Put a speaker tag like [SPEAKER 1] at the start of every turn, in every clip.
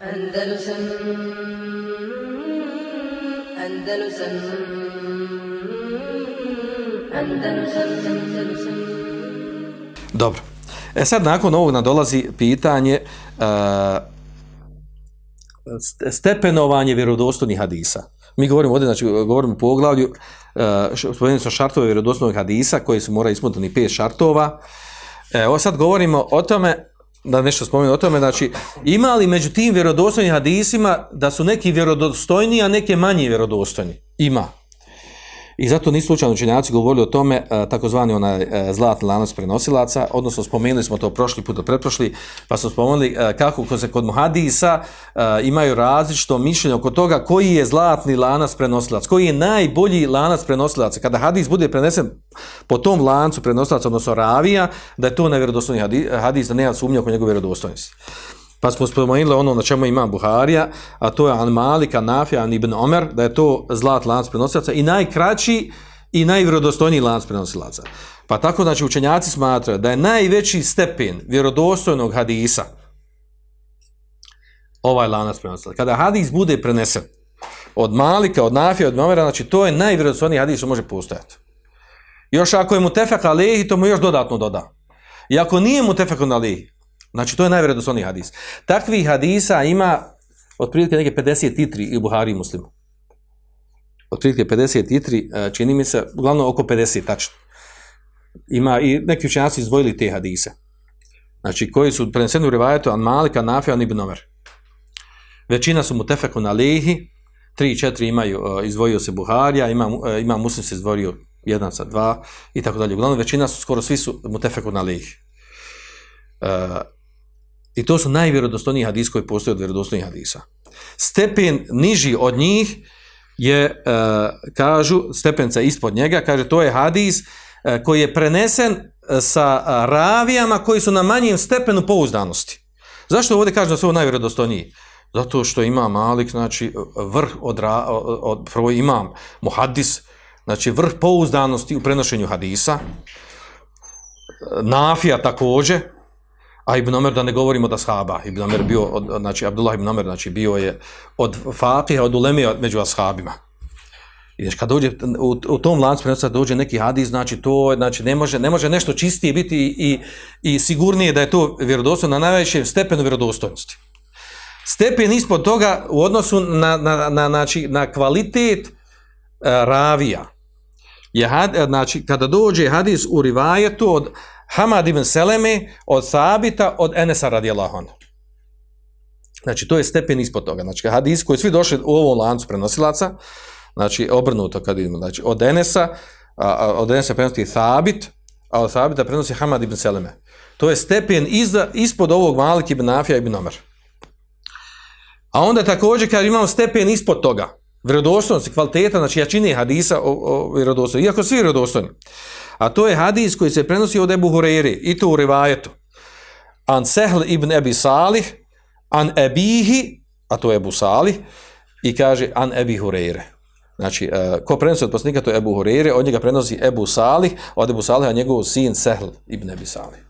[SPEAKER 1] Andalusam Andalusam Andalusam Andalusam
[SPEAKER 2] Dobro. E sad nakon ovog nadolazi pitanje uh, stepenovanje vjerodostojnih hadisa. Mi govorimo ovdje, znači govorimo po poglavlju, uh, spomenuli smo šartove vjerodostojnog hadisa koji su mora ispuniti pet šartova. E, ovo sad govorimo o tome, da nešto spomenu o tome, znači ima li među tim vjerodostojnim hadisima da su neki vjerodostojni, a neke manje vjerodostojni? Ima. I zato nisu slučajno učenjaci govorili o tome e, takozvani onaj e, zlatni lanac prenosilaca, odnosno spomenuli smo to prošli put, pretprošli, pa smo spomenuli e, kako kako se kod muhadisa imaju različito mišljenje oko toga koji je zlatni lanac prenosilac, koji je najbolji lanac prenosilaca. Kada hadis bude prenesen po tom lancu prenosilaca, odnosno ravija, da je to nevjerodostojni hadis, da nema sumnja oko njegove vjerodostojnosti. Pa smo spomenuli ono na čemu ima Buharija, a to je An Malika, Nafija, An Ibn Omer, da je to zlat lanac prenosilaca i najkraći i najvjerodostojniji lanac prenosilaca. Pa tako znači učenjaci smatraju da je najveći stepen vjerodostojnog hadisa ovaj lanac prenosilaca. Kada hadis bude prenesen od Malika, od Nafija, od Omera, znači to je najvjerodostojniji hadis što može postojati. Još ako je mu tefek alehi, to mu još dodatno doda. I ako nije mu tefek alehi, Znači, to je najvredoslovniji hadis. Takvih hadisa ima otprilike neke 53 i u Buhari i Muslimu. Otprilike 53, e, čini mi se, uglavnom oko 50, tačno. Ima i neki učenjaci izdvojili te hadise. Znači, koji su preneseni u rivajetu An Malika, Nafija, An Ibn Omer. Većina su mu tefeku na lehi, 3-4 imaju, e, izdvojio se Buharija, ima, e, ima Muslim se izdvojio jedan sa dva i tako dalje. Uglavnom, većina su, skoro svi su mu tefeku na lehi. Uh, I to su najvjerodostojniji hadis koji postoje od vjerodostojnih hadisa. Stepen niži od njih je, e, kažu, stepenca ispod njega, kaže, to je hadis e, koji je prenesen e, sa ravijama koji su na manjem stepenu pouzdanosti. Zašto ovdje kaže da su ovo najvjerodostojniji? Zato što ima Malik, znači, vrh od, ra, od prvo imam muhadis, znači, vrh pouzdanosti u prenošenju hadisa, Nafija također, A Ibn Omer, da ne govorimo da shaba, Ibn Omer bio, od, znači Abdullah Ibn Omer, znači bio je od Fakija, od Ulemija među ashabima. I znači, kad dođe, u, u tom lancu prenosa dođe neki hadis, znači to, znači ne može, ne može nešto čistije biti i, i, i sigurnije da je to vjerodostojno na najvećem stepenu vjerodostojnosti. Stepen ispod toga u odnosu na, na, na, na, znači, na kvalitet uh, ravija. Je had, eh, znači, kada dođe hadis u rivajetu od Hamad ibn Seleme od Sabita od Enesa radijallahu anhu. Znači, to je stepen ispod toga. Znači, hadis koji svi došli u ovom lancu prenosilaca, znači, obrnuto kad idemo, znači, od Enesa, a, a, od Enesa prenosi Sabit, a od Sabita prenosi Hamad ibn Seleme. To je stepen izda, ispod ovog Malik ibn Afija ibn Omer. A onda također, kad imamo stepen ispod toga, vjerodostojnosti, kvaliteta, znači jačine hadisa o, o vjerodostojnosti, iako svi vjerodostojni. A to je hadis koji se prenosi od Ebu Hureyri, i to u rivajetu. An Sehl ibn Ebi Salih, an Ebihi, a to je Ebu Salih, i kaže an Ebi Hureyre. Znači, uh, ko prenosi od poslanika, to je Ebu Hureyre, od njega prenosi Ebu Salih, od Ebu Salih, a njegov sin Sehl ibn Ebi Salih.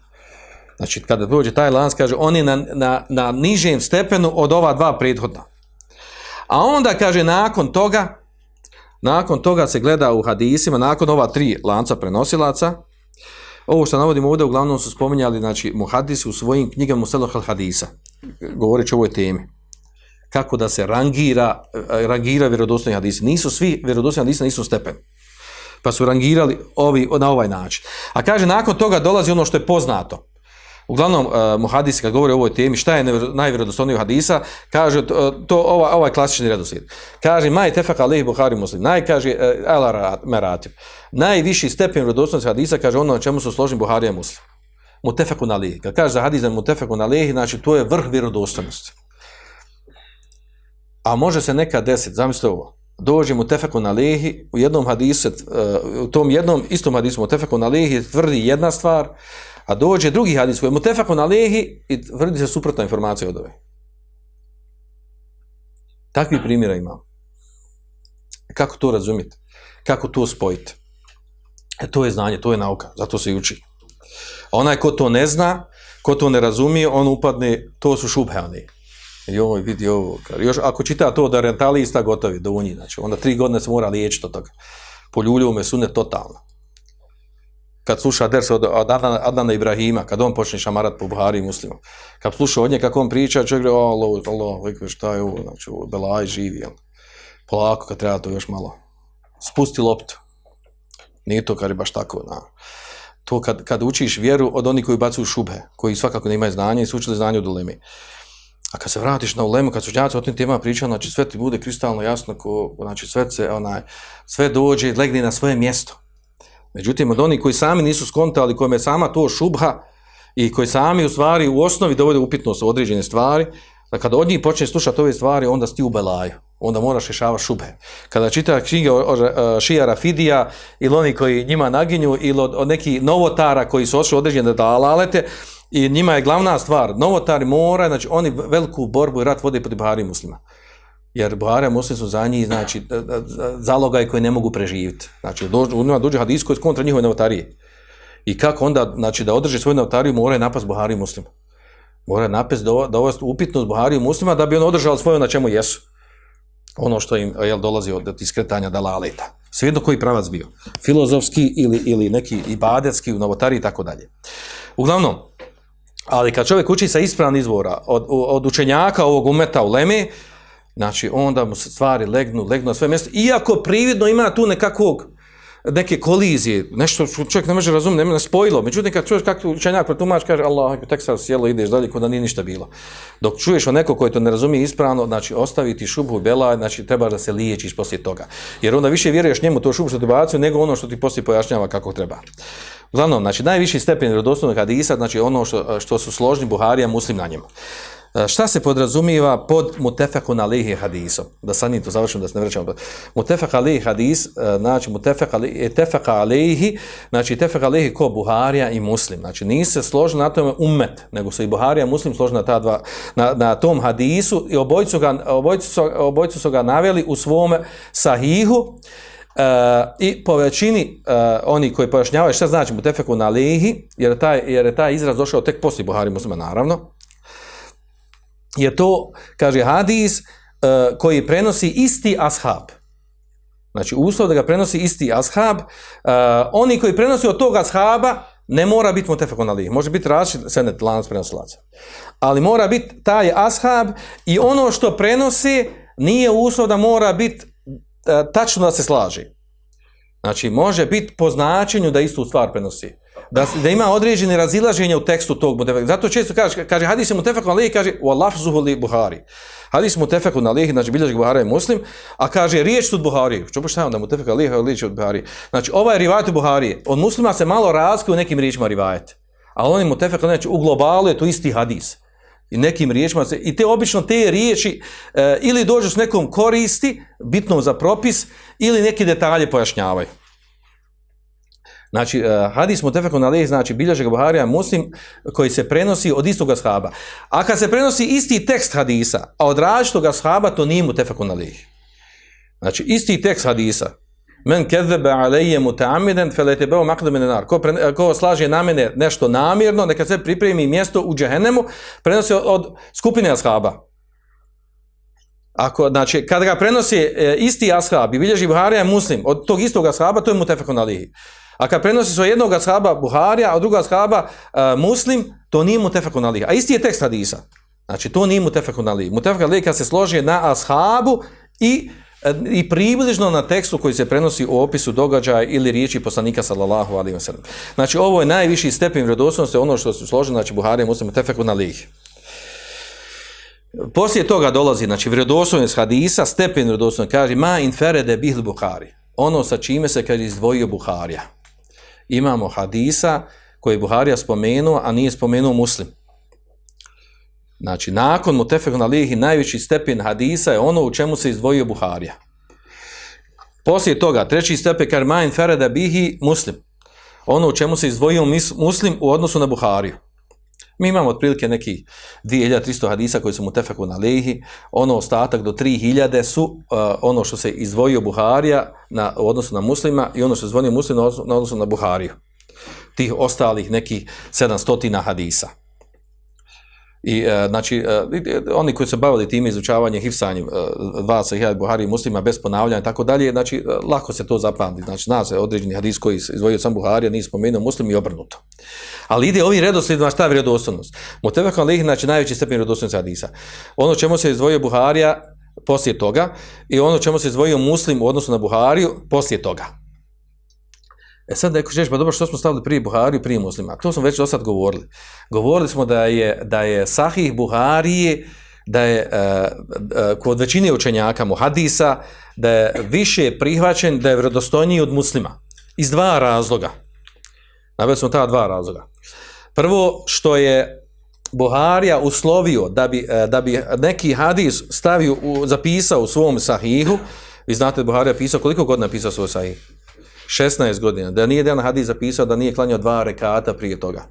[SPEAKER 2] Znači, kada dođe taj lans, kaže, on je na, na, na nižem stepenu od ova dva prethodna. A onda, kaže, nakon toga, Nakon toga se gleda u hadisima, nakon ova tri lanca prenosilaca, ovo što navodimo ovdje, uglavnom su spominjali, znači, muhadisi u svojim knjigama Muselohal hadisa, govoreći o ovoj temi. Kako da se rangira, eh, rangira vjerodostojni hadisi. Nisu svi vjerodostojni hadisi, na istom stepenu. Pa su rangirali ovi, na ovaj način. A kaže, nakon toga dolazi ono što je poznato. Uglavnom, e, uh, muhadisi kad govori o ovoj temi, šta je najvjerodostojniji hadisa, kaže to, to ova, ovaj klasični redoslijed. Kaže, maj tefak alihi Buhari muslim, naj, kaže, uh, ala meratim, najviši stepen vjerodostojnosti hadisa, kaže ono na čemu su složeni Buhari i muslim. Mutefeku na lihi. Kad kaže za hadis da mutefeku na lihi, znači to je vrh vjerodostojnosti. A može se neka desiti, zamislite ovo, dođe mutefeku na lihi, u jednom hadisu, uh, u tom jednom istom hadisu mutefeku na lihi tvrdi jedna stvar, A dođe drugi hadis koji je mutefakon alehi i tvrdi se suprotna informacija od ove. Takvi primjera imamo. Kako to razumjeti? Kako to spojiti? E, to je znanje, to je nauka, zato se i uči. A onaj ko to ne zna, ko to ne razumije, on upadne, to su šubheani. Joj, vidi ovo. Još, ako čita to da rentalista gotovi, do unji, znači, onda tri godine se mora liječiti od toga. Poljuljuju me sune totalno. Kad sluša ders od, od Adana, Adana Ibrahima, kad on počne šamarat po Buhari i muslimu, kad sluša od nje kako on priča, čovjek gleda, Allah, Allah, šta je ovo, znači, ovo, belaj živi, jel? Polako, kad treba to još malo. Spusti loptu. Nije to kad je baš tako, na. To kad, kad učiš vjeru od onih koji bacuju šube, koji svakako ne imaju znanja i su učili znanje od ulemi. A kad se vratiš na ulemu, kad su džaci o tim tema pričali, znači sve ti bude kristalno jasno, ko, znači sve se, onaj, sve dođe, legne na svoje mjesto. Međutim, od onih koji sami nisu skontali, kojima je sama to šubha i koji sami u stvari u osnovi dovode upitnost u određene stvari, da kada od njih počne slušati ove stvari, onda sti u belaju. Onda moraš rješavati šube. Kada čita knjige Šija Rafidija ili oni koji njima naginju ili od, od nekih novotara koji su ošli određene dalalete, I njima je glavna stvar, novotari mora, znači oni veliku borbu i rat vode protiv Buhari muslima. Jer Buhari Muslim su za njih, znači, e, e, zalogaj koji ne mogu preživiti. Znači, u njima dođe hadis koji je kontra njihove novotarije. I kako onda, znači, da održi svoju novotariju, mora je napast Buhari muslima. Mora je napast da dovesti upitnost Buhari muslima da bi on održao svoje na čemu jesu. Ono što im jel, dolazi od iskretanja dalaleta. Svijedno koji pravac bio. Filozofski ili, ili neki ibadetski u novotariji i tako dalje. Uglavnom, Ali kad čovjek uči sa ispravan izvora od, od učenjaka ovog umeta u Leme, znači onda mu se stvari legnu, legnu na sve mjesto, iako prividno ima tu nekakvog, neke kolizije, nešto što čovjek ne može razumjeti, ne može spojilo. Međutim, kad čuješ kako učenjak protumač, kaže Allah, tek sad sjelo, ideš dalje, kod da nije ništa bilo. Dok čuješ o neko koji to ne razumije ispravno, znači ostaviti šubu i bela, znači treba da se liječiš poslije toga. Jer onda više vjeruješ njemu to šubu što ti bacio, nego ono što ti poslije pojašnjava kako treba. Uglavnom, znači, najviši stepen vjerodostojnog hadisa, znači ono što, što su složni Buharija, muslim na njemu. E, šta se podrazumijeva pod mutefekun alihi hadisom? Da sad nije to završimo, da se ne vrećamo. Mutefek alihi hadis, e, znači mutefek alihi, e, tefek alihi, znači tefek alihi ko Buharija i muslim. Znači nisu se složili na tome umet, nego su i Buharija i muslim složili na, ta dva, na, na tom hadisu i obojcu, ga, obojcu, su, obojcu su ga naveli u svome sahihu, E, I po većini e, oni koji pojašnjavaju šta znači mutefekun alihi, jer, taj, jer je taj izraz došao tek poslije Buhari muslima, naravno, je to, kaže hadis, uh, koji prenosi isti ashab. Znači, uslov da ga prenosi isti ashab, uh, oni koji prenosi od tog ashaba, ne mora biti mutefeku na. Može biti različit senet lanac prenosilaca. Ali mora biti taj ashab i ono što prenosi nije uslov da mora biti e, tačno da se slaži. Znači, može biti po značenju da istu stvar prenosi. Da, da ima određene razilaženje u tekstu tog mutefeka. Zato često kaže, kaže hadis je mutefeku na kaže u lafzuhu li Buhari. Hadis mutefeku na lihi, znači bilježi Buhari je muslim, a kaže riječ tu Buhari. Što pošto da mutefeku na ali riječ od Buhari. Znači, ovaj rivajet u Buhari, od muslima se malo razlikuje u nekim riječima rivajet. Ali on je mutefeku, znači, u globalu je to isti hadis i nekim riječima se, i te obično te riječi e, ili dođu s nekom koristi, bitnom za propis, ili neki detalje pojašnjavaju. Znači, eh, hadis mutefeku na znači znači bilježeg Buharija muslim koji se prenosi od istog ashaba. A kad se prenosi isti tekst hadisa, a od različitog ashaba, to nije mutefeku na leh. Znači, isti tekst hadisa, Men kezebe alejje mutaamiden feletebeo makle mene. Ko, pre, eh, ko slaže na mene nešto namjerno, neka se pripremi mjesto u džehennemu, prenosi od, od skupine ashaba. Ako, znači, kada ga prenosi e, isti ashab i bilježi Buharija muslim od tog istog ashaba, to je mutefekon alihi. A kad prenosi svoj jednog ashaba Buharija, a druga ashaba e, muslim, to nije mutefakun alih. A isti je tekst hadisa. Znači, to nije mutefakun alih. Mutefakun alih kad se složi na ashabu i e, i približno na tekstu koji se prenosi u opisu događaja ili riječi poslanika sallallahu alejhi ve sellem. Znači ovo je najviši stepen vjerodostojnosti ono što su složeni znači Buhari Muslim tefeku alih. Poslije toga dolazi znači vjerodostojnost hadisa, stepen vjerodostojnosti kaže ma inferede bihl Buhari. Ono sa čime se kaže izdvojio Buharija. Imamo hadisa koji je Buharija spomenuo, a nije spomenuo Muslim. Znači, nakon mutefek na lihi, najveći stepen hadisa je ono u čemu se izdvojio Buharija. Poslije toga, treći stepen, kar majn fereda bihi muslim. Ono u čemu se izdvojio muslim u odnosu na Buhariju. Mi imamo otprilike neki 2300 hadisa koji su mutefeku na lehi, ono ostatak do 3000 su uh, ono što se izdvojio Buharija na, u odnosu na muslima i ono što se izdvojio muslim na odnosu na, odnosu na Buhariju. Tih ostalih nekih 700 hadisa. I, e, znači, e, e, oni koji se bavili time izučavanje, hifsanjem e, dva sahija Buhari muslima bez ponavljanja i tako dalje, znači, e, lako se to zapamti. Znači, zna se određeni hadis koji izvojio sam Buharija, nije spomenuo muslim i obrnuto. Ali ide ovim redoslijedima šta je vjerodostojnost. Mutevek alih, znači, najveći stepen vjerodostojnosti hadisa. Ono čemu se izdvojio Buharija poslije toga i ono čemu se izdvojio muslim u odnosu na Buhariju poslije toga. E sad neko ćeš, pa dobro što smo stavili prije Buhariju, prije muslima. To smo već do sad govorili. Govorili smo da je, da je sahih Buharije, da je uh, uh, kod većine učenjaka muhadisa, da je više prihvaćen, da je vredostojniji od muslima. Iz dva razloga. Naveli smo ta dva razloga. Prvo, što je Buharija uslovio da bi, uh, da bi neki hadis stavio, u, zapisao u svom sahihu, vi znate Buharija pisao, koliko godina pisao svoj sahih? 16 godina, da nije jedan hadis zapisao da nije klanjao dva rekata prije toga.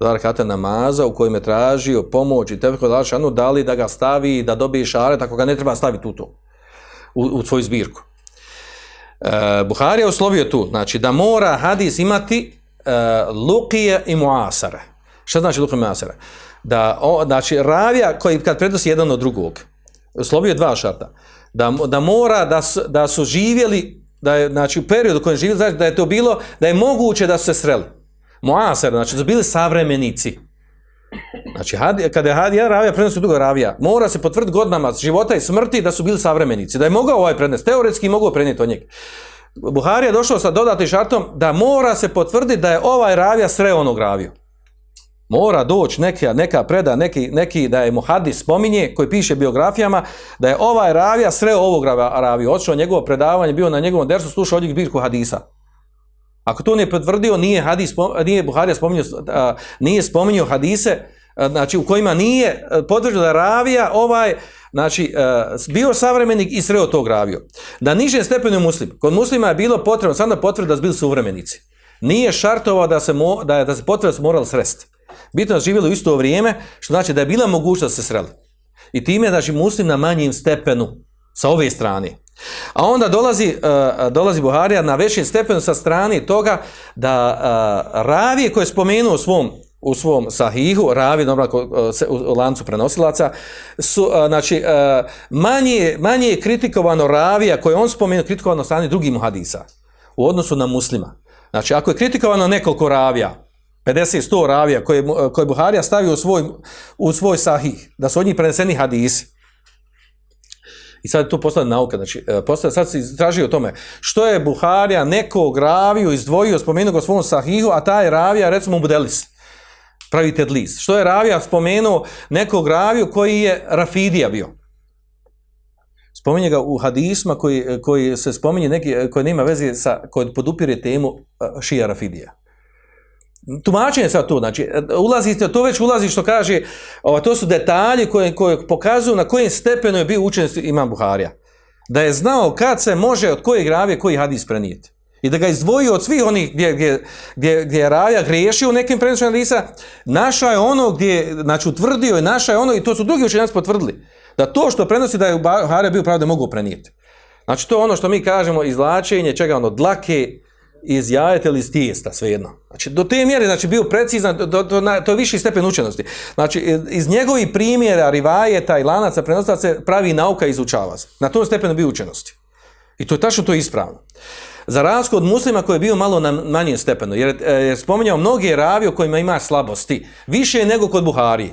[SPEAKER 2] Dva rekata namaza u kojim je tražio pomoć i tebeko da Alšanu dali da ga stavi, da dobije šare, tako ga ne treba staviti u to, u, u svoju zbirku. E, Buhari je uslovio tu, znači da mora hadis imati e, lukije i muasare. Šta znači lukije i muasare? Da, o, znači, ravija koji kad predosi jedan od drugog, uslovio dva šarta, da, da mora da su, da su živjeli da je znači u periodu u kojem živi znači da je to bilo da je moguće da su se sreli. Muasar, znači da su bili savremenici. Znači had, kada je Hadija Ravija prenosi druga Ravija, mora se potvrditi godinama života i smrti da su bili savremenici, da je mogao ovaj prednes, teoretski mogao prenijeti od njega. Buhari je došao sa dodatnim šartom da mora se potvrditi da je ovaj Ravija sreo onog Raviju. Mora doći neka, neka preda, neki, neki da je Muhadis spominje, koji piše biografijama, da je ovaj ravija sreo ovog ravija, odšao njegovo predavanje, bio na njegovom dersu, slušao od njih birku hadisa. Ako to ne potvrdio, nije, hadis, nije Buharija spominio, nije spominio hadise, znači u kojima nije potvrđeno da ravija ovaj, znači bio savremenik i sreo tog ravio. Da niže stepenu muslim, kod muslima je bilo potrebno, sada potvrdi da su bili suvremenici. Nije šartovao da se, mo, da, da se potvrdi da su morali sresti. Bitno da živjeli u isto vrijeme, što znači da je bila mogućnost da se sreli. I time je znači muslim na manjim stepenu sa ove strane. A onda dolazi, uh, dolazi Buharija na većim stepenu sa strane toga da uh, ravije koje je spomenuo u svom, u svom sahihu, ravi dobro, e, u lancu prenosilaca, su, uh, znači, uh, manje, manje je kritikovano ravija koje on spomenuo, kritikovano strane drugim hadisa u odnosu na muslima. Znači, ako je kritikovano nekoliko ravija, 50-100 ravija koje, koje Buharija stavio u svoj, u svoj sahih, da su od njih preneseni hadisi. I sad tu postoje nauka, znači, e, postoje, sad se izražio o tome, što je Buharija nekog raviju izdvojio, spomenuo ga u svom sahihu, a taj ravija, recimo, Budelis, pravi tedlis. Što je ravija spomenuo nekog raviju koji je Rafidija bio? Spominje ga u hadisma koji, koji se spominje neki, e, koji nema veze sa, koji podupire temu e, Šija Rafidija tumačenje sad tu, znači, ulazite, to već ulazi što kaže, ovo, to su detalji koje, koje pokazuju na kojem stepenu je bio učen imam Buharija. Da je znao kad se može od kojeg ravije koji hadis prenijeti. I da ga izdvojio od svih onih gdje, gdje, gdje, gdje je ravija griješio u nekim prenošenjima hadisa, naša je ono gdje, znači utvrdio je naša je ono i to su drugi učenjaci potvrdili. Da to što prenosi da je Buharija bio pravda mogu prenijeti. Znači to je ono što mi kažemo izlačenje čega ono dlake, iz jajeta ili iz tijesta, svejedno. Znači, do te mjere, znači, bio precizan, do, do, na, to je viši stepen učenosti. Znači, iz njegovih primjera, rivajeta i lanaca prenostva se pravi nauka i izučava se. Na tom stepenu bio učenosti. I to je tačno to je ispravno. Za razliku od muslima koji je bio malo na manjem stepenu, jer e, je spominjao mnoge ravi o kojima ima slabosti, više nego kod Buharije.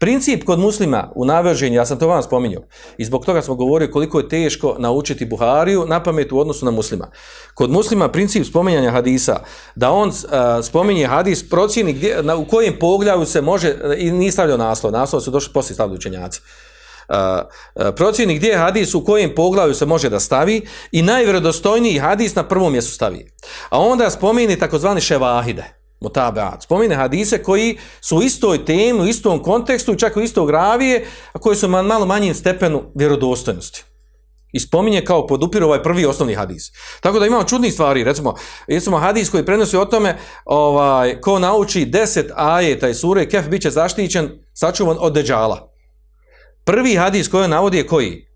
[SPEAKER 2] Princip kod muslima u navrženju, ja sam to vam spominjao, i zbog toga smo govorili koliko je teško naučiti Buhariju na pamet u odnosu na muslima. Kod muslima princip spominjanja hadisa, da on uh, spominje hadis, procjeni gdje, na, u kojem poglavlju se može, i nije stavljao naslov, naslov su došli poslije stavljaju učenjaci, e, e, uh, uh, procjeni gdje je hadis u kojem poglavlju se može da stavi i najvredostojniji hadis na prvom mjestu stavi. A onda spomeni takozvani ševahide, mutabeat. Spomine hadise koji su u istoj temi, u istom kontekstu, čak u istog ravije, a koji su malo manjim stepenu vjerodostojnosti. I spominje kao podupir ovaj prvi osnovni hadis. Tako da imamo čudnih stvari, recimo, recimo hadis koji prenosi o tome ovaj, ko nauči deset ajeta i sure, kef bit će zaštićen, sačuvan od deđala. Prvi hadis koji navodi je koji?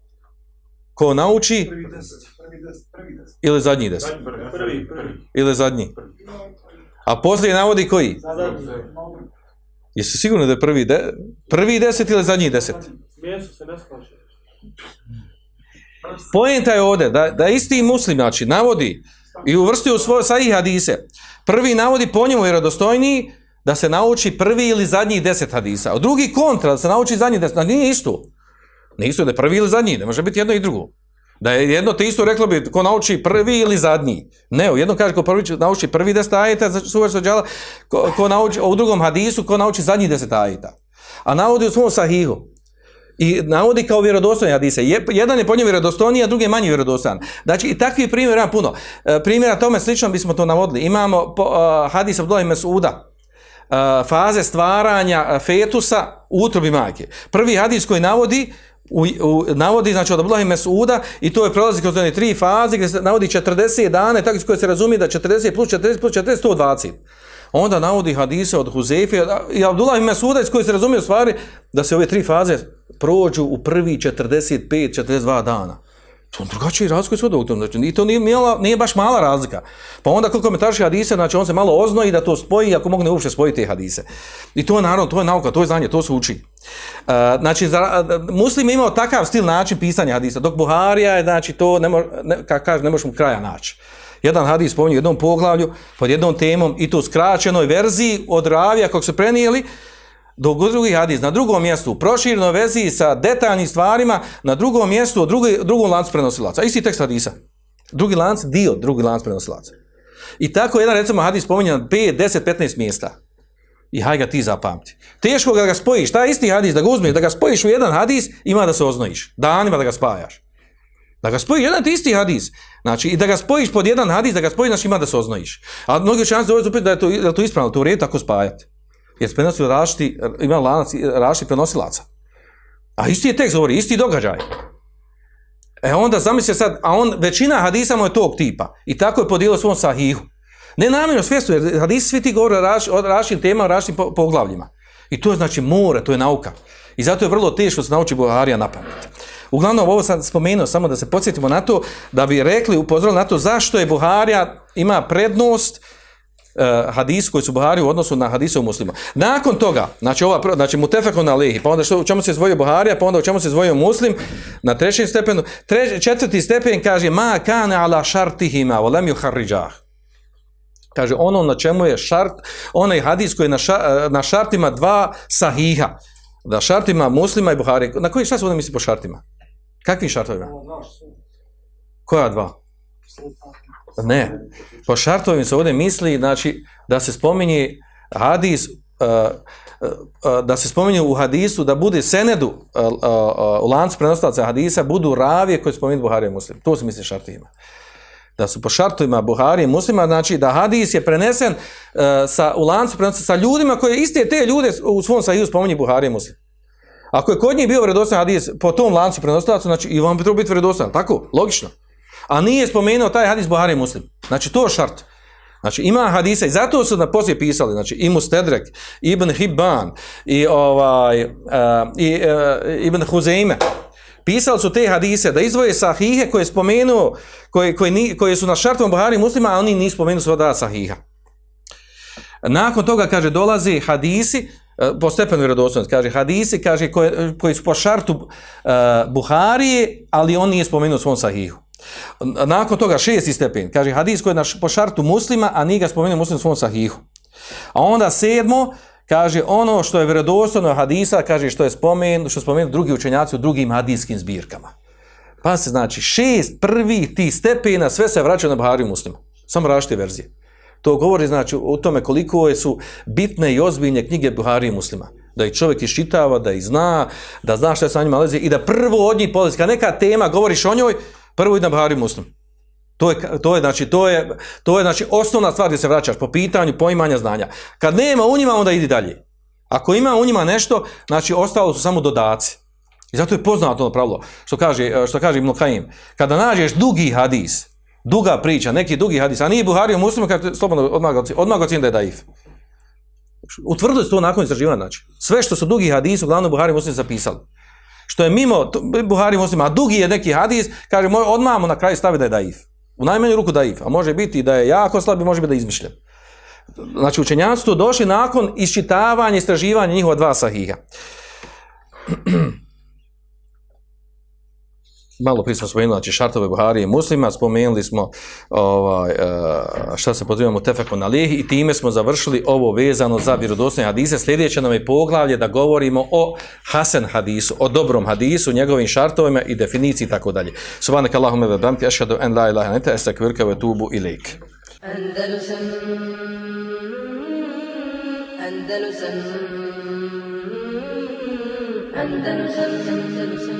[SPEAKER 2] Ko nauči? Prvi deset. Prvi deset. Prvi deset. Ili zadnji deset? Prvi, prvi. Ili zadnji? Prvi. A poslije navodi koji? Jesi sigurno da je prvi, de, prvi deset ili zadnji deset?
[SPEAKER 3] Mjesto se ne slaže.
[SPEAKER 2] Poenta je ovdje da, da isti muslim, znači, navodi i uvrsti u svoje sahih hadise. Prvi navodi po njemu vjerodostojniji da se nauči prvi ili zadnji deset hadisa. A drugi kontra, da se nauči zadnji deset. Znači, nije isto. Nije isto da je prvi ili zadnji, ne može biti jedno i drugo. Da je jedno te isto reklo bi ko nauči prvi ili zadnji. Ne, u jedno kaže ko prvi nauči prvi deset ajeta za suver sođala, ko, ko nauči, u drugom hadisu ko nauči zadnji deset ajeta. A navodi u svom sahihu. I navodi kao vjerodostojni hadise. Je, jedan je po njemu vjerodostojni, a drugi je manje vjerodostojan. Znači, i takvi primjera ima puno. E, primjera tome slično bismo to navodili. Imamo po, uh, hadis Abdullah Mesuda, uh, e, faze stvaranja e, fetusa u utrobi majke. Prvi hadis koji navodi, u, u, navodi znači od Abdullah Mesuda i to je prolazi kroz one tri faze gdje se navodi 40 dana, tako iz koje se razumije da 40 plus 40 plus 40, 120 onda navodi hadise od Huzefe i Abdullah ibn Mesuda iz koje se razumije u stvari da se ove tri faze prođu u prvi 45-42 dana. To je drugačiji razlika svoj doktor. Znači, i to nije, mjela, nije baš mala razlika. Pa onda kako komentarši hadise, znači on se malo oznoji da to spoji, ako mogne uopšte spojiti te hadise. I to je naravno, to je nauka, to je znanje, to se uči. Uh, znači, za, e, muslim je imao takav stil način pisanja hadisa, dok Buharija je, znači, to ne, mo, ne, ka, kaže, ne možemo kraja naći jedan hadis spominje u jednom poglavlju, pod jednom temom, i to skraćenoj verziji od ravija kog su prenijeli, Dok drugi hadis na drugom mjestu, u proširenoj sa detaljnim stvarima, na drugom mjestu, u drugi, drugom lancu prenosilaca. Isti tekst hadisa. Drugi lanc, dio drugi lanc prenosilaca. I tako jedan, recimo, hadis spominje na 5, 10, 15 mjesta. I haj ga ti zapamti. Teško ga ga spojiš, taj isti hadis, da ga uzmeš, da ga spojiš u jedan hadis, ima da se oznojiš. Danima da ga spajaš. Da ga spojiš jedan ti isti hadis. Znači, i da ga spojiš pod jedan hadis, da ga spojiš, znači ima da se oznojiš. A mnogi učenjaci dovode upiti da je to, da je to ispravno, to u redu tako spajati. Jer se prenosi rašti, ima lanac rašti prenosilaca. A isti je tekst, govori, isti događaj. E onda zamisli sad, a on, većina hadisa mu je tog tipa. I tako je podijelio svom sahihu. Ne namjerno svjesno, jer hadisi svi ti govore raš, o rašim tema, o rašim poglavljima. I to je znači more, to je nauka. I zato je vrlo teško se nauči Buharija na pamet. Uglavnom, ovo sam spomenuo samo da se podsjetimo na to, da bi rekli, upozorili na to zašto je Buharija ima prednost uh, hadisu koji su Buhari u odnosu na hadisu muslima. Nakon toga, znači ova, znači mutefekon alihi, pa onda što, u čemu se zvojio Buharija, pa onda u čemu se zvojio muslim, na trećem stepenu, treć, četvrti stepen kaže, ma kane ala šartihima, volem ju harriđah. Kaže, ono na čemu je šart, onaj hadis koji je na, ša, na šartima dva sahiha, da šartima muslima i Buhari, na koji šta se ovdje misli po šartima? Kakvim šartovima? Koja dva? Ne. Po šartovim se ovdje misli, znači, da se spominje hadis, uh, uh, uh, da se spominje u hadisu, da bude senedu uh, uh, uh u lancu prenostavca hadisa, budu ravije koje spominje Buhari i muslim. To se misli šartovima. Da su po šartovima Buhari i muslima, znači da hadis je prenesen uh, sa, u lancu prenostavca sa ljudima koje iste te ljude u svom sahidu spominje Buhari i muslim. Ako je kod njih bio vredostan hadis po tom lancu prenostavca, znači i vam bi trebao biti vredostan, tako? Logično. A nije spomenuo taj hadis Buhari Muslim. Znači to je šart. Znači ima hadisa i zato su na poslije pisali, znači i Mustedrek, Ibn Hibban i ovaj uh, i uh, Ibn Huzeime. Pisali su te hadise da izvoje sahihe koje spomenu, spomenuo, koje, koje, ni, koje su na šartom Buhari Muslima, a oni nisu spomenuli sva da sahiha. Nakon toga, kaže, dolazi hadisi, e, po stepenu vjerodostojnosti, kaže hadisi, kaže koji, koji su po šartu uh, Buharije, ali on nije spomenuo svom sahihu. Nakon toga šesti stepen, kaže hadis koji je naš, po šartu muslima, a nije ga spomenuo muslim svom sahihu. A onda sedmo, kaže ono što je vjerodostojno hadisa, kaže što je spomen, što spomenu drugi učenjaci u drugim hadijskim zbirkama. Pa se znači šest prvi ti stepena, sve se vraća na Buhariju muslima. Samo različite verzije. To govori znači o tome koliko je su bitne i ozbiljne knjige Buhari i muslima. Da ih čovjek iščitava, da ih zna, da zna što je sa njima lezi i da prvo od njih polazi. Kad neka tema govoriš o njoj, prvo idem Buhari muslim. To je, to je, znači, to je, to je znači, osnovna stvar gdje se vraćaš po pitanju poimanja znanja. Kad nema u njima, onda idi dalje. Ako ima u njima nešto, znači ostalo su samo dodaci. I zato je poznato ono pravilo, što kaže, e, što kaže Ibn Kajim. Kada nađeš dugi hadis, duga priča, neki dugi hadis, a nije Buhari u muslimu, kada slobodno odmah, odmah ocjen da je daif. Utvrdili su to nakon istraživanja, znači. Sve što su dugi hadis, uglavnom Buhari muslim zapisali. Što je mimo Buhari muslima, a dugi je neki hadis, kaže, odmah mu na kraju stavi da je daif. U najmanju ruku daif, a može biti da je jako slab i može biti da je izmišljen. znači učenjaci su došli nakon iščitavanja, istraživanja njihova dva sahiha. Malo prije smo spomenuli, znači šartove Buhari i muslima, spomenuli smo ovaj, e, šta se pozivamo tefeku na i time smo završili ovo vezano za vjerodostojne hadise. Sljedeće nam je poglavlje da govorimo o Hasan hadisu, o dobrom hadisu, njegovim šartovima i definiciji i tako dalje. Subhanak Allahume ve bihamdike ašhadu an la ilaha illa anta astaghfiruka wa atubu ilaik.
[SPEAKER 1] Andalusam Andalusam Andalusam Andalusam